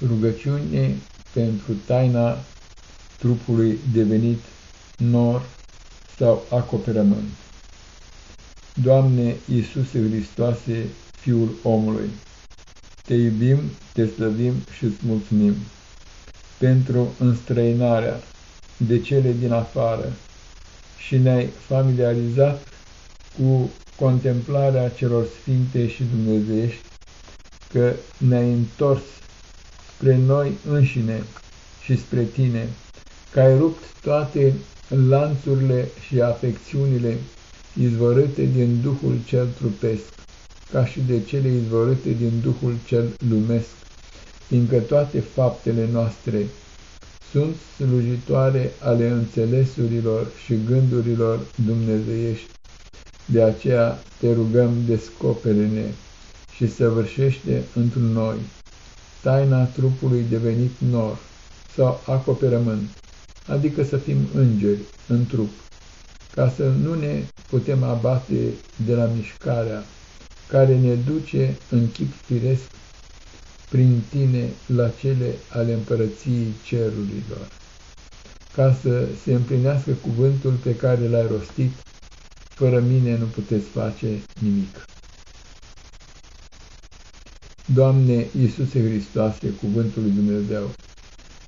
Rugăciune pentru taina trupului devenit nor sau acoperământ. Doamne Iisuse Hristoase, Fiul omului, Te iubim, Te slăvim și îți mulțumim pentru înstrăinarea de cele din afară și ne-ai familiarizat cu contemplarea celor sfinte și dumnezeiești, că ne-ai întors spre noi înșine și spre tine, că ai rupt toate lanțurile și afecțiunile izvorâte din Duhul cel trupesc, ca și de cele izvorâte din Duhul cel lumesc, fiindcă toate faptele noastre sunt slujitoare ale înțelesurilor și gândurilor dumnezeiești. De aceea te rugăm, descopere-ne și săvârșește într noi taina trupului devenit nor sau acoperământ, adică să fim îngeri în trup, ca să nu ne putem abate de la mișcarea care ne duce în chip firesc prin tine la cele ale împărăției cerurilor, ca să se împlinească cuvântul pe care l-ai rostit, fără mine nu puteți face nimic. Doamne Iisuse Hristoase, Cuvântul lui Dumnezeu,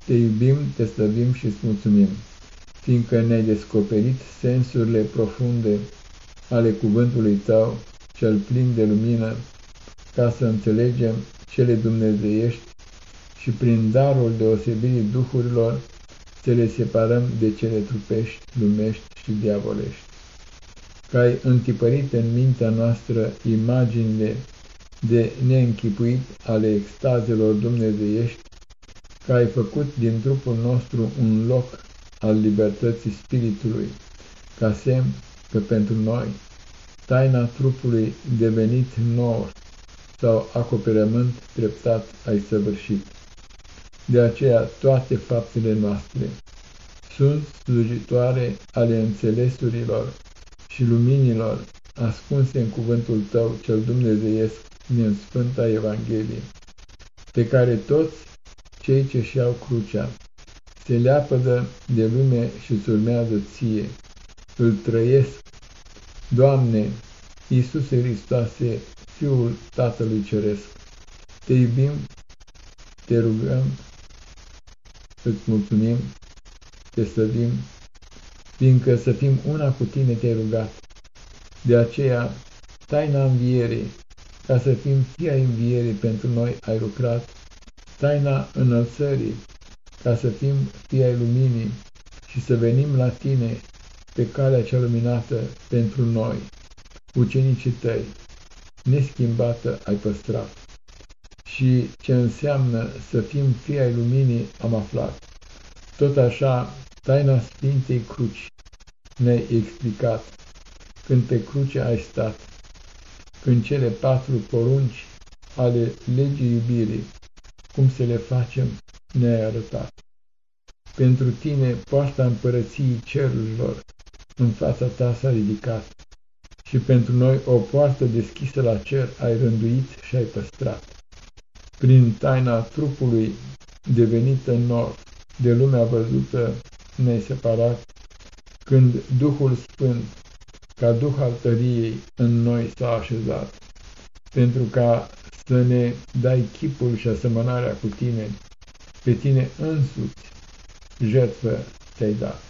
Te iubim, Te slăvim și îți mulțumim, fiindcă ne-ai descoperit sensurile profunde ale Cuvântului Tău, cel plin de lumină, ca să înțelegem cele dumnezeiești și prin darul deosebirii duhurilor să le separăm de cele trupești, lumești și diavolești. Că ai întipărit în mintea noastră imaginile de neînchipuit ale extazelor dumnezeiești, că ai făcut din trupul nostru un loc al libertății spiritului, ca semn că pentru noi taina trupului devenit nou sau acoperământ treptat ai săvârșit. De aceea toate faptele noastre sunt slujitoare ale înțelesurilor și luminilor ascunse în cuvântul Tău cel dumnezeiesc din Sfânta Evanghelie, pe care toți cei ce și-au crucea se leapădă de lume și îți urmează ție, îl trăiesc. Doamne, Iisuse Hristoase, Fiul Tatălui Ceresc, te iubim, te rugăm, îți mulțumim, te slăvim, fiindcă să fim una cu tine te-ai rugat. De aceea, taina învierii, ca să fim fii ai învierii pentru noi ai lucrat, taina înălțării, ca să fim fii ai luminii și să venim la tine pe calea cea luminată pentru noi, ucenicii tăi, neschimbată ai păstrat. Și ce înseamnă să fim fii ai luminii am aflat. Tot așa, taina Sfintei Cruci ne-ai explicat când pe cruce ai stat, când cele patru porunci ale legii iubirii, cum să le facem, ne-ai arătat. Pentru tine poarta împărăției cerurilor în fața ta s-a ridicat și pentru noi o poartă deschisă la cer ai rânduit și ai păstrat. Prin taina trupului devenită nor, de lumea văzută ne-ai separat, când Duhul Sfânt, ca Duh al tăriei, în noi s-a așezat, pentru ca să ne dai chipul și asemănarea cu tine, pe tine însuți, jertfă te-ai dat.